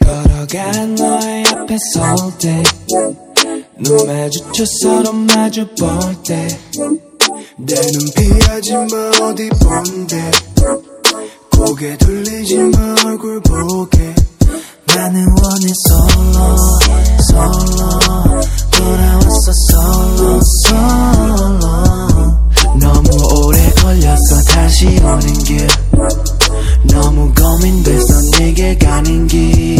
걸어간 너의 앞에 설때 눈 마주쳐 서로 마주 볼 때 내 눈 피하지 마 어디 본데 고개 돌리지 마 얼굴 보게 나는 원해 솔로 솔로 돌아왔어 솔로 솔로 너무 오래 걸렸어 다시 오는 길. 너무 고민돼서 네게 가는 길.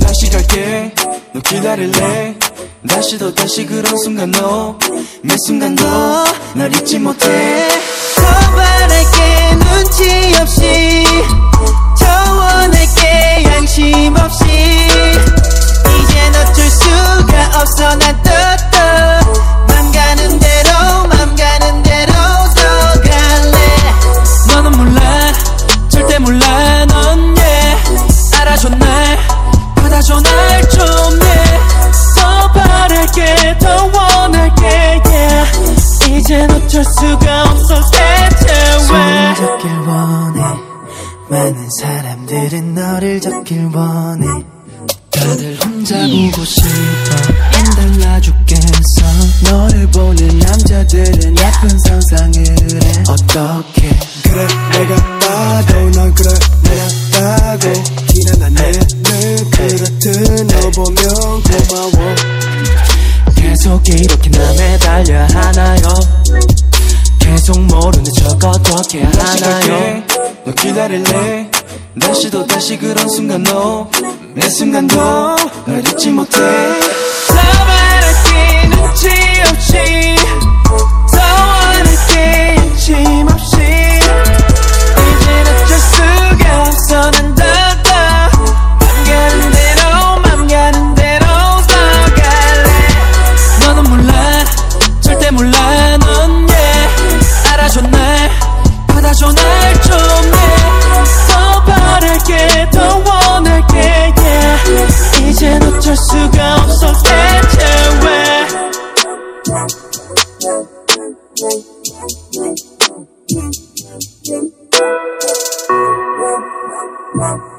다시 갈게. 너 기다릴래? 다시 또 다시 그런 순간 너매 순간도 널 잊지 못해 받아줘 날좀더 바랄게 더 원할게 yeah. 이젠 어쩔 수가 없어 대체 왜? 손을 잡길 원해. 많은 사람들은 너를 잡길 원해. 다들 혼자 보고 싶어 고마워. 계속 이렇게 나 매달려 하나요? 계속 모르는 척 어떻게 하나요? 너 기다릴래? 다시 또 다시 그런 순간 너매 순간도 널 잊지 못해 Wow.